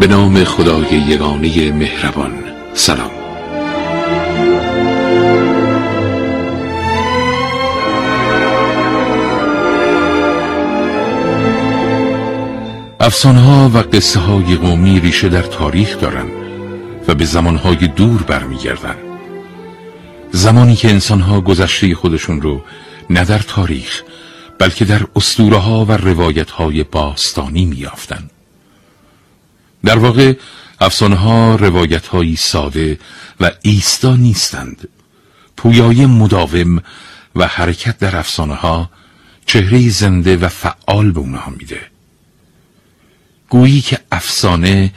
به نام خدای یگانه مهربان. سلام. افسانه ها و قصه های قومی ریشه در تاریخ دارند و به زمانهای دور برمیگردند. زمانی که انسانها گذشته خودشون رو نه در تاریخ بلکه در اسطوره ها و روایت های باستانی میافتند در واقع افسانه ها روایت هایی ساده و ایستا نیستند. پویای مداوم و حرکت در افسانه ها چهره زنده و فعال به اونها میده. گویی که افسانه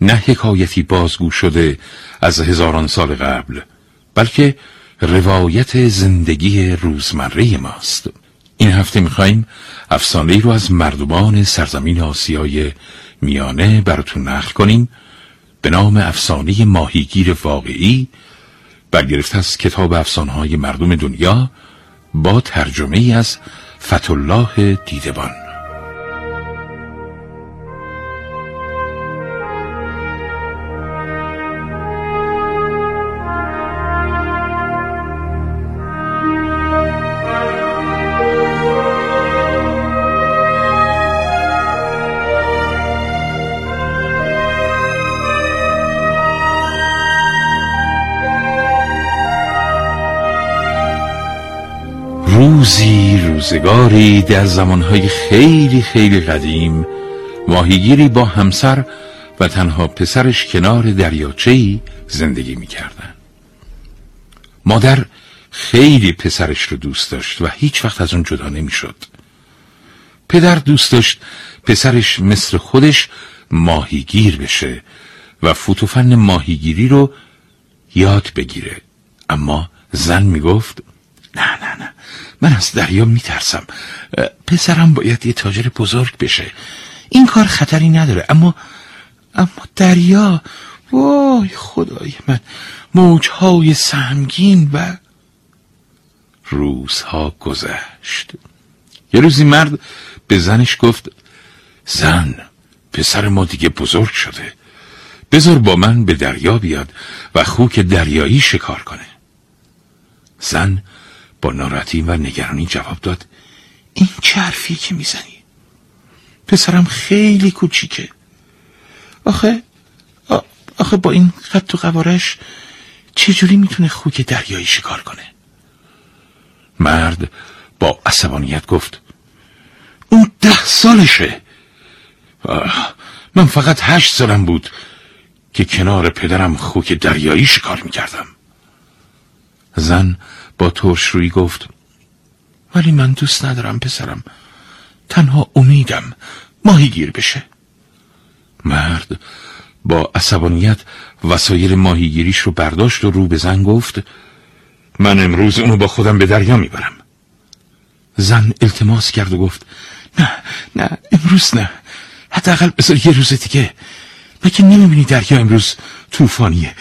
نه حکایتی بازگو شده از هزاران سال قبل بلکه روایت زندگی روزمره ماست. این هفته میخواییم افسانه رو از مردمان سرزمین آسیای میانه براتون نقل کنیم به نام افسانه ماهیگیر واقعی برگرفته از کتاب افسانه مردم دنیا با ترجمه ای از فتالله دیدبان. روزی روزگاری در زمانهای خیلی خیلی قدیم ماهیگیری با همسر و تنها پسرش کنار دریاچهی زندگی می‌کردن مادر خیلی پسرش رو دوست داشت و هیچ وقت از اون جدا نمی‌شد. پدر دوست داشت پسرش مثل خودش ماهیگیر بشه و فوتوفن ماهیگیری رو یاد بگیره اما زن می‌گفت نه نه نه من از دریا میترسم. پسرم باید یه تاجر بزرگ بشه. این کار خطری نداره. اما اما دریا وای خدای من موجهای سهمگین و روزها گذشت. یه روزی مرد به زنش گفت زن پسر ما دیگه بزرگ شده. بذار با من به دریا بیاد و خوک دریایی شکار کنه. زن با ناراحتی و نگرانی جواب داد. این چه حرفی که می‌زنی؟ پسرم خیلی کوچیکه. آخه آخه با این قد و قوارش چجوری می‌تونه خوک دریایی شکار کنه؟ مرد با عصبانیت گفت اون ده سالشه. من فقط هشت سالم بود که کنار پدرم خوک دریایی شکار می‌کردم. زن با روی گفت ولی من دوست ندارم پسرم. تنها امیدم ماهیگیر بشه. مرد با عصبانیت وسایل ماهیگیریش رو برداشت و رو به زن گفت من امروز اونو با خودم به دریا می‌برم. زن التماس کرد و گفت نه نه امروز نه. حداقل بذار یه روز دیگه. مگه نمی‌بینی دریا امروز طوفانیه؟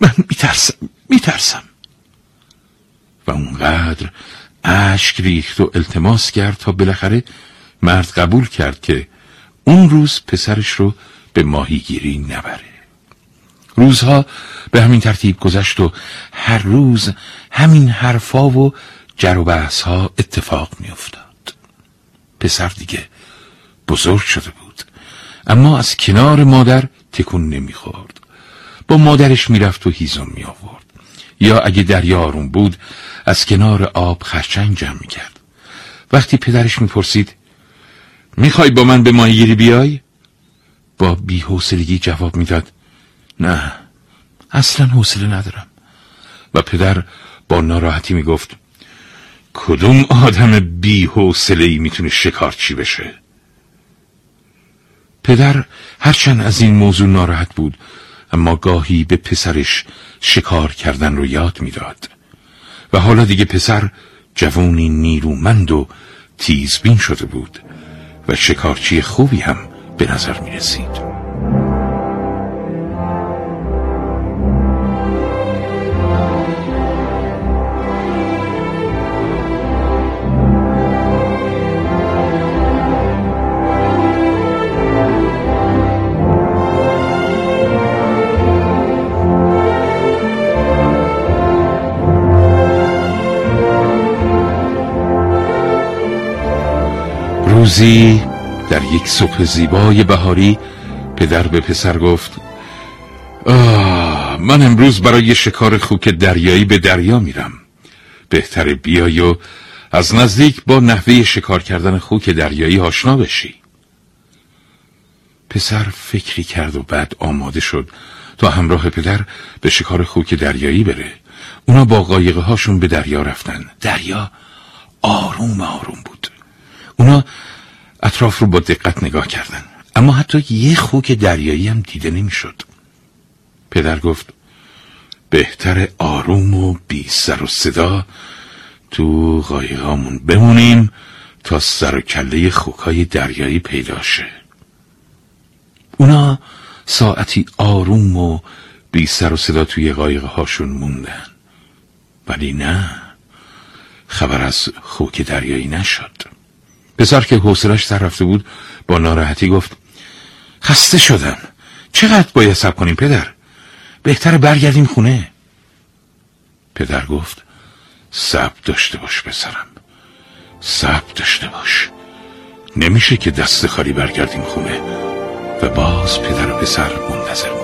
من میترسم میترسم. و اونقدر اشک ریخت و التماس کرد تا بالاخره مرد قبول کرد که اون روز پسرش رو به ماهیگیری نبره. روزها به همین ترتیب گذشت و هر روز همین حرفا و جر و بحث ها اتفاق می افتاد پسر دیگه بزرگ شده بود اما از کنار مادر تکون نمی‌خورد. با مادرش می‌رفت و هیزم می آورد یا اگه دریا آروم بود از کنار آب خرچنگ جمع می کرد وقتی پدرش می‌پرسید می‌خوای با من به ماهیگیری بیای؟ با بیحوصلگی جواب می‌داد نه اصلا حوصله ندارم. و پدر با ناراحتی می‌گفت کدوم آدم بیحوصله ای می‌تونه شکارچی بشه؟ پدر هرچند از این موضوع ناراحت بود اما گاهی به پسرش شکار کردن رو یاد می‌داد و حالا دیگه پسر جوونی نیرومند و تیزبین شده بود و شکارچی خوبی هم به نظر می رسید. روزی در یک صبح زیبای بهاری پدر به پسر گفت آه من امروز برای شکار خوک دریایی به دریا میرم. بهتر بیای و از نزدیک با نحوه شکار کردن خوک دریایی آشنا بشی. پسر فکری کرد و بعد آماده شد تا همراه پدر به شکار خوک دریایی بره. اونا با قایقه هاشون به دریا رفتن. دریا آروم آروم بود. اونا اطراف رو با دقت نگاه کردن. اما حتی یه خوک دریایی هم دیده نمی‌شد. پدر گفت بهتر آروم و بی سر و صدا تو قایقامون بمونیم تا سر و کله خوکای دریایی پیدا شه. اونا ساعتی آروم و بی سر و صدا توی قایقه هاشون موندن. ولی نه خبر از خوک دریایی نشد. پسر که حوصلش سر رفته بود با ناراحتی گفت خسته شدم. چقدر باید سب کنیم پدر؟ بهتر برگردیم خونه. پدر گفت سب داشته باش پسرم. سب داشته باش. نمیشه که دست خالی برگردیم خونه و باز پدر و پسر منتظر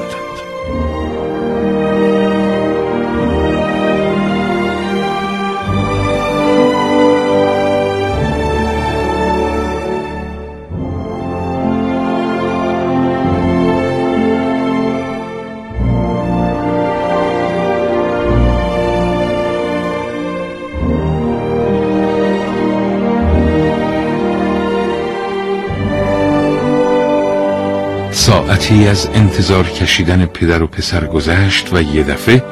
ساعتی از انتظار کشیدن پدر و پسر گذشت و یه دفعه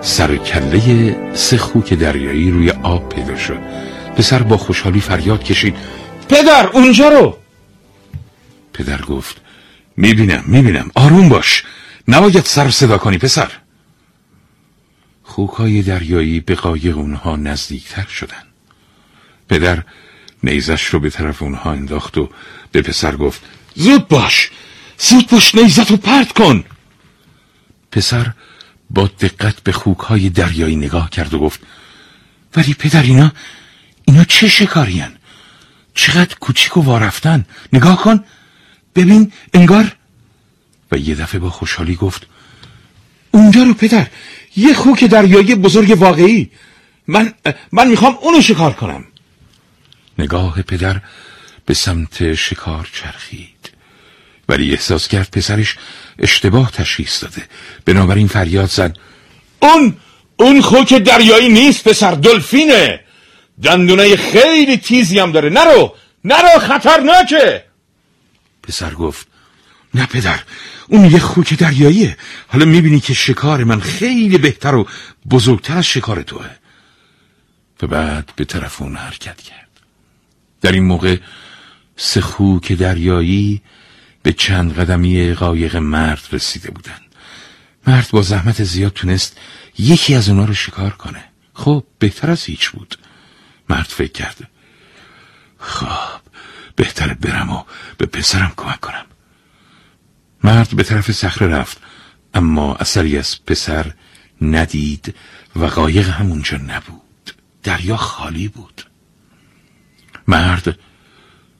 سر کله سه خوک دریایی روی آب پیدا شد. پسر با خوشحالی فریاد کشید پدر اونجا رو. پدر گفت می‌بینم می‌بینم آروم باش نباید سر صدا کنی پسر. خوکای دریایی به قایق اونها نزدیکتر شدن پدر نیزش رو به طرف اونها انداخت و به پسر گفت زود باش زود باش نیزت رو پرت کن. پسر با دقت به خوکهای دریایی نگاه کرد و گفت ولی پدر اینا اینا چه شکارین چقدر کوچیک و وارفتن نگاه کن. ببین انگار و یه دفعه با خوشحالی گفت اونجا رو پدر یه خوک دریایی بزرگ واقعی. من من می‌خوام اونو شکار کنم. نگاه پدر به سمت شکار چرخید. ولی احساس کرد پسرش اشتباه تشخیص داده. بنابراین فریاد زد. اون اون خوک دریایی نیست پسر دلفینه. دندونه خیلی تیزی هم داره. نرو نرو خطرناکه. پسر گفت نه پدر اون یه خوک دریاییه. حالا می‌بینی که شکار من خیلی بهتر و بزرگتر از شکار توه. و بعد به طرف اون حرکت کرد. در این موقع سه خوک دریایی به چند قدمی قایق مرد رسیده بودن مرد با زحمت زیاد تونست یکی از اونا رو شکار کنه. خب بهتر از هیچ بود. مرد فکر کرده خب بهتر برم و به پسرم کمک کنم. مرد به طرف صخره رفت اما اثری از پسر ندید و قایق همونجا نبود. دریا خالی بود. مرد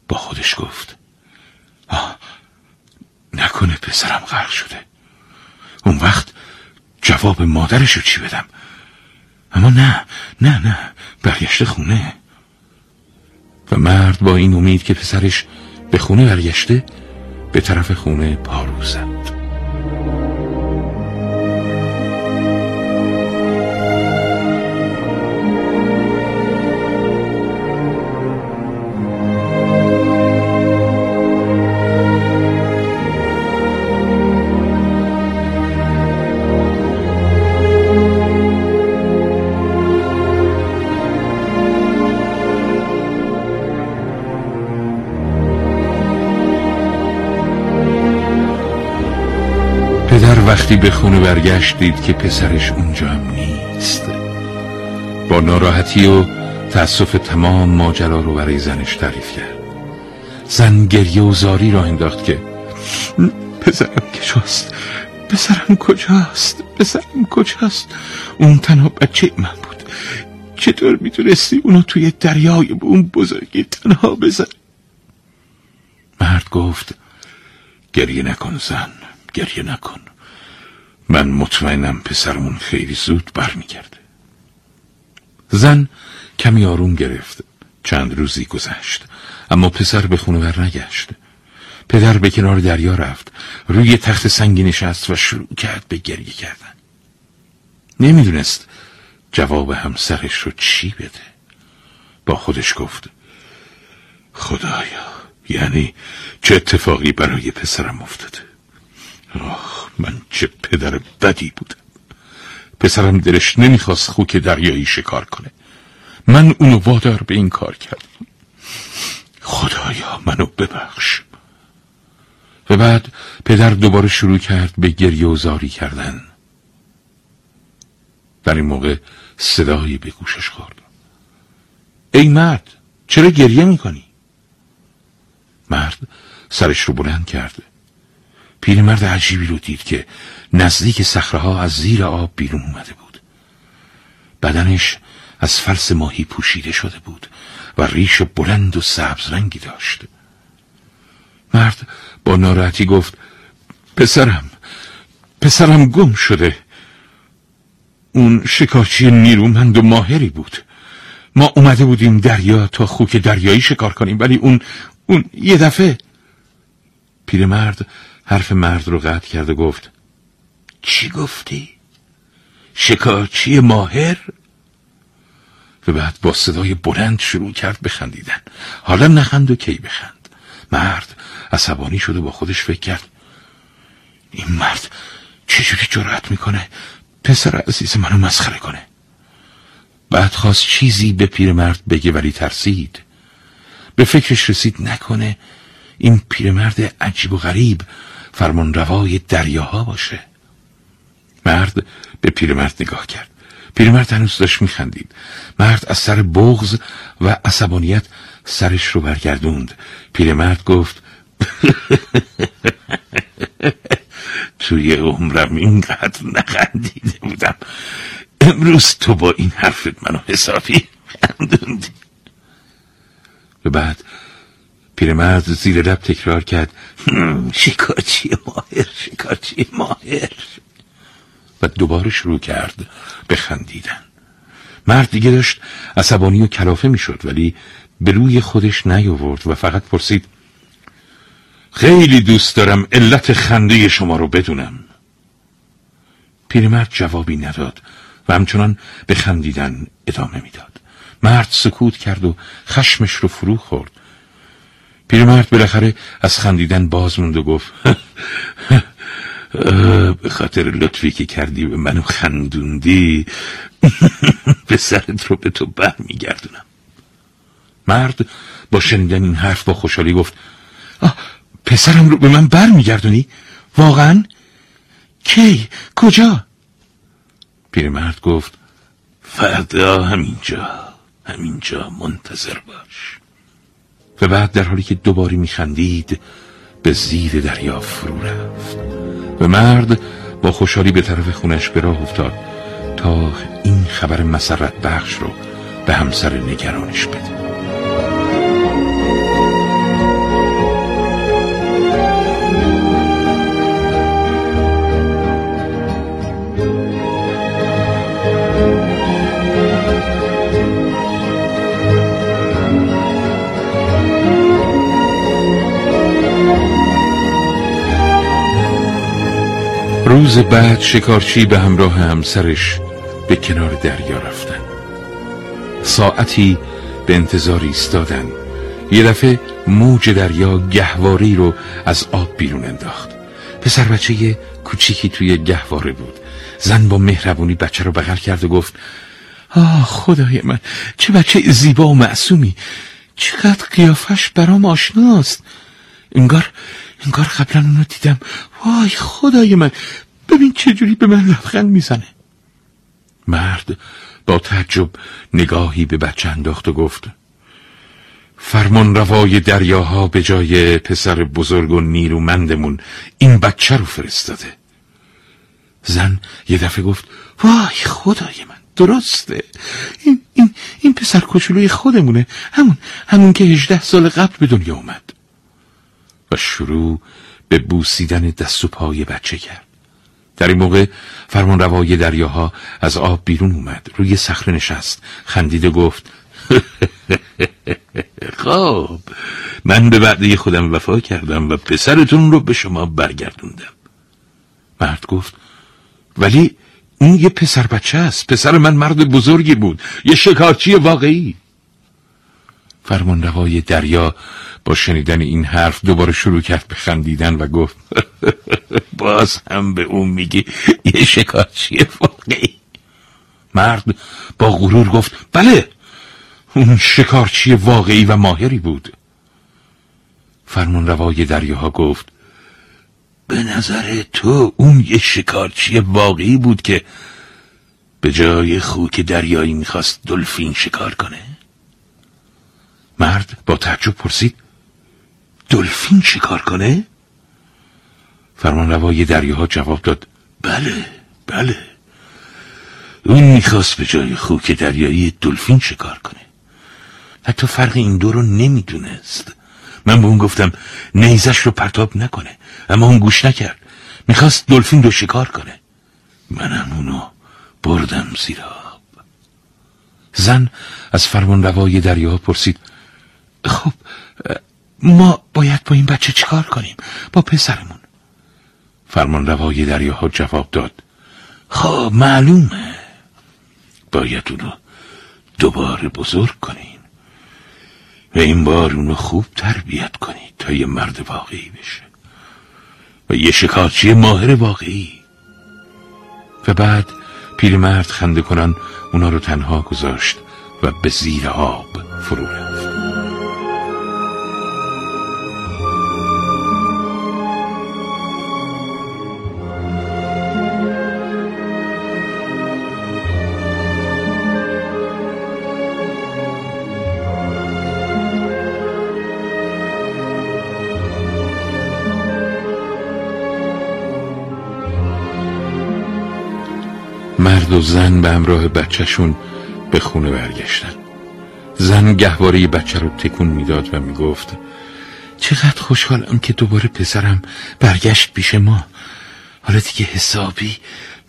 با خودش گفت نکنه پسرم غرق شده. اون وقت جواب مادرشو چی بدم؟ اما نه نه نه برگشته خونه. و مرد با این امید که پسرش به خونه برگشته به طرف خونه پارو زد. وقتی به خونه برگشت دید که پسرش اونجا هم نیست. با ناراحتی و تأسف تمام ماجرا رو برای زنش تعریف کرد. زن گریه و زاری را انداخت که پسرم کجاست؟ پسرم کجاست؟ پسرم کجاست؟ اون تنها بچه من بود. چطور می‌تونستی اونو توی دریای به اون بزرگی تنها بزن مرد گفت گریه نکن زن گریه نکن. من مطمئنم پسرمون خیلی زود برمیگرده. زن کمی آروم گرفت. چند روزی گذشت اما پسر به خونه بر نگشت. پدر به کنار دریا رفت روی تخت سنگی نشست و شروع کرد به گریه کردن. نمی‌دونست جواب همسرش رو چی بده. با خودش گفت خدایا یعنی چه اتفاقی برای پسرم افتاده؟ آه من چه پدر بدی بودم. پسرم دلش نمی‌خواست خوک دریایی شکار کنه. من اونو وادار به این کار کردم. خدایا منو ببخش. و بعد پدر دوباره شروع کرد به گریه و زاری کردن. در این موقع صدایی به گوشش خورد. ای مرد چرا گریه می‌کنی؟ مرد سرش رو بلند کرد. پیرمرد عجیبی رو دید که نزدیک صخره از زیر آب بیرون اومده بود. بدنش از فلس ماهی پوشیده شده بود و ریش بلند و سبز رنگی داشت. مرد با ناراحتی گفت پسرم پسرم گم شده. اون شکارچی نیرومند و ماهری بود. ما اومده بودیم دریا تا خوک دریایی شکار کنیم ولی اون اون یه دفعه پیرمرد حرف مرد رو قطع کرد و گفت چی گفتی؟ شکارچی ماهر؟ و بعد با صدای بلند شروع کرد بخندیدن. حالا نخند و کی بخند؟ مرد عصبانی شده با خودش فکر کرد این مرد چجوری جرأت می‌کنه؟ پسر عزیز منو مسخره کنه. بعد خواست چیزی به پیرمرد بگه ولی ترسید. به فکرش رسید نکنه این پیرمرد عجیب و غریب فرمان روای دریاها باشه. مرد به پیرمرد نگاه کرد. پیرمرد هنوز داشت میخندید. مرد از سر بغز و عصبانیت سرش رو برگردوند. پیرمرد گفت توی عمرم اینقدر نخندیده بودم. امروز تو با این حرفت منو حسابی خندوندی به بعد پیرمرد زیر لب تکرار کرد. شکارچی ماهر شکارچی ماهر. و دوباره شروع کرد به خندیدن. مرد دیگه داشت عصبانی و کلافه می‌شد ولی به روی خودش نیاورد و فقط پرسید خیلی دوست دارم علت خنده شما رو بدونم. پیرمرد جوابی نداد و همچنان به خندیدن ادامه می‌داد. مرد سکوت کرد و خشمش رو فرو خورد. پیرمرد بالاخره از خندیدن باز موند و گفت به خاطر لطفی که کردی به منو خندوندی به سرت رو به تو بر میگردونم مرد با شنیدن این حرف با خوشحالی گفت پسرم رو به من بر میگردونی؟ واقعا؟ کی؟ کجا؟ پیرمرد گفت فردا همینجا همینجا منتظر باش و بعد در حالی که دوباره میخندید به زیر دریا فرو رفت. و مرد با خوشحالی به طرف خونش به راه افتاد تا این خبر مسرت بخش رو به همسر نگرانش بده. روز بعد شکارچی به همراه همسرش به کنار دریا رفتن. ساعتی به انتظار ایستادن. یه دفعه موج دریا گهواری رو از آب بیرون انداخت. پسر بچه کوچیکی توی گهواره بود. زن با مهربونی بچه رو بغل کرد و گفت آه خدای من چه بچه زیبا و معصومی. چقدر قیافش برام آشناست. انگار انگار قبلا اونو دیدم. وای خدای من ببین چجوری به من لبخند می‌زنه. مرد با تعجب نگاهی به بچه انداخت و گفت فرمان روای دریاها به جای پسر بزرگ و نیرومندمون این بچه رو فرستاده. زن یه دفعه گفت وای خدای من درسته. این, این, این پسر کوچولوی خودمونه. همون همون که هجده سال قبل به دنیا اومد. شروع به بوسیدن دست و پای بچه کرد. در این موقع فرمان روای دریاها از آب بیرون اومد روی صخره نشست خندید و گفت خب من به وعده خودم وفا کردم و پسرتون رو به شما برگردوندم. مرد گفت ولی اون یه پسر بچه است پسر من مرد بزرگی بود یه شکارچی واقعی. فرمان روای دریا با شنیدن این حرف دوباره شروع کرد به خندیدن و گفت باز هم به اون میگی یه شکارچی واقعی مرد با غرور گفت بله اون شکارچی واقعی و ماهری بود. فرمان روای دریاها گفت به نظر تو اون یه شکارچی واقعی بود که به جای خوک دریایی می‌خواست دلفین شکار کنه؟ مرد با تعجب پرسید دلفین شکار کنه؟ فرمان روای دریاها جواب داد بله بله. اون می‌خواست به جای خوک دریایی دلفین شکار کنه. حتی فرق این دو رو نمی‌دونست. من به اون گفتم نیزش رو پرتاب نکنه اما اون گوش نکرد. می‌خواست دلفین رو شکار کنه. منم اونو بردم زیر آب. زن از فرمان روای دریا پرسید خب ما باید با این بچه چیکار کنیم؟ با پسرمون. فرمان روای دریاها جواب داد. خب معلومه. باید اونو دوباره بزرگ کنین. و این بار اونو خوب تربیت کنید تا یه مرد واقعی بشه. و یه شکارچی ماهر واقعی. و بعد پیرمرد خنده کنن اونا رو تنها گذاشت و به زیر آب فرو رفت. مرد و زن به همراه بچهشون به خونه برگشتن. زن گهواره بچه رو تکون می‌داد و می‌گفت چقدر خوشحالم که دوباره پسرم برگشت پیش ما. حالا دیگه حسابی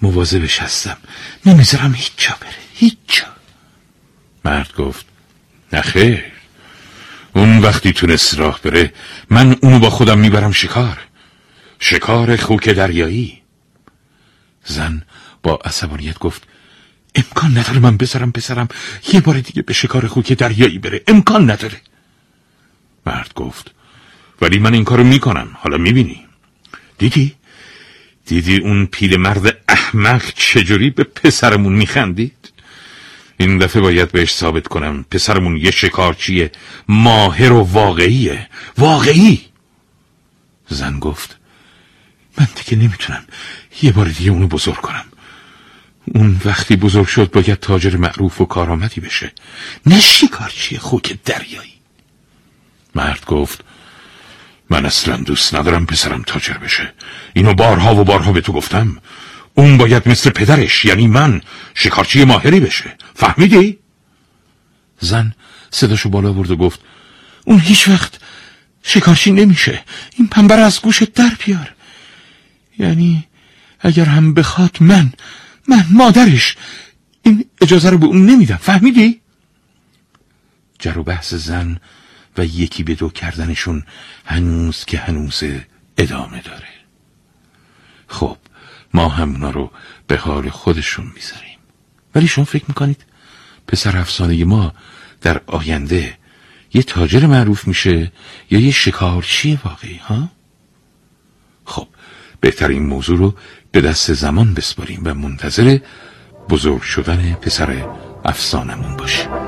مواظبش هستم. نمی‌ذارم هیچ جا بره هیچ جا. مرد گفت نخیر اون وقتی تونست راه بره من اونو با خودم می‌برم شکار. شکار خوک دریایی. زن با عصبانیت گفت امکان نداره من بذارم پسرم یه بار دیگه به شکار خوک دریایی بره. امکان نداره. مرد گفت ولی من این کارو می‌کنم. حالا می‌بینی. دیدی؟ دیدی اون پیل مرد احمق چجوری به پسرمون میخندید؟ این دفعه باید بهش ثابت کنم. پسرمون یه شکارچی ماهر و واقعیه. واقعی! زن گفت من دیگه نمی‌تونم یه بار دیگه اونو بزرگ کنم. اون وقتی بزرگ شد باید تاجر معروف و کارآمدی بشه. نه شکارچی خوک دریایی؟ مرد گفت من اصلا دوست ندارم پسرم تاجر بشه. اینو بارها و بارها به تو گفتم. اون باید مثل پدرش یعنی من شکارچی ماهری بشه. فهمیدی؟ زن صداشو بالا برد و گفت اون هیچ وقت شکارچی نمیشه. این پنبر از گوشت در بیار. یعنی اگر هم بخواد من من مادرش این اجازه رو به اون نمیدم فهمیدی؟ جر و بحث زن و یکی به دو کردنشون هنوز که هنوز ادامه داره خب ما هم اونا رو به حال خودشون می‌ذاریم ولی شما فکر می‌کنید پسر افسانه ما در آینده یه تاجر معروف میشه یا یه شکارچی واقعی ها؟ خب بهتر این موضوع رو به دست زمان بسپاریم و منتظر بزرگ شدن پسر افسانمون باشیم.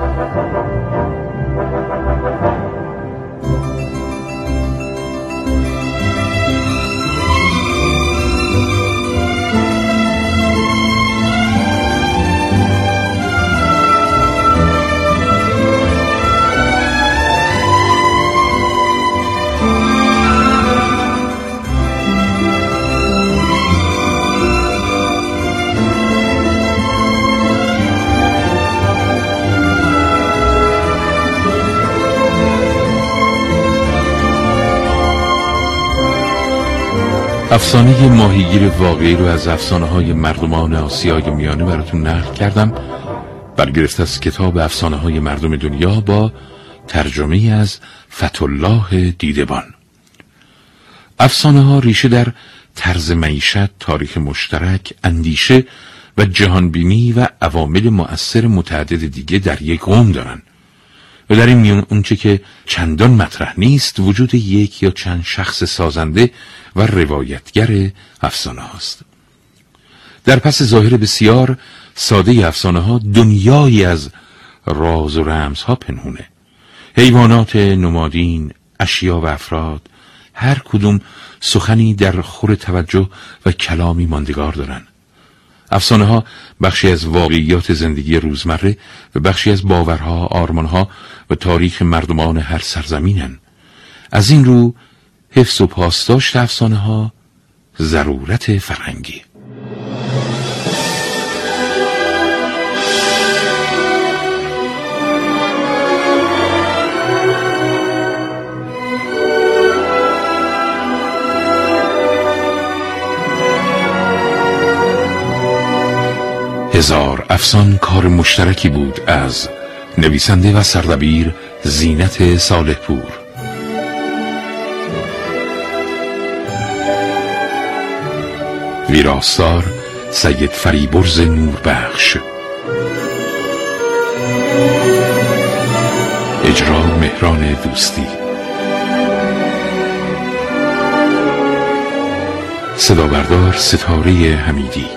افسانه ماهیگیر واقعی رو از افسانه های مردمان آسیای میانه براتون نقل کردم. برگرفت از کتاب افسانه های مردم دنیا با ترجمه از فتولاه دیدبان. افسانه ها ریشه در طرز معیشت، تاریخ مشترک، اندیشه و جهانبینی و عوامل مؤثر متعدد دیگه در یک قوم دارن. و در این میون اونچه که چندان مطرح نیست وجود یک یا چند شخص سازنده و روایتگر افسانه هاست. در پس ظاهر بسیار ساده افسانه ها دنیایی از راز و رمز ها پنهونه. حیوانات نمادین اشیا و افراد هر کدوم سخنی در خور توجه و کلامی ماندگار دارن افسانه ها بخشی از واقعیات زندگی روزمره و بخشی از باورها، آرمانها و تاریخ مردمان هر سرزمینن. از این رو حفظ و پاسداشت افسانه ها ضرورت فرهنگی. هزار افسان کار مشترکی بود از نویسنده و سردبیر زینت صالح پور ویراستار سید فریبرز نوربخش. اجرا مهران دوستی. صدا بردار ستاره حمیدی.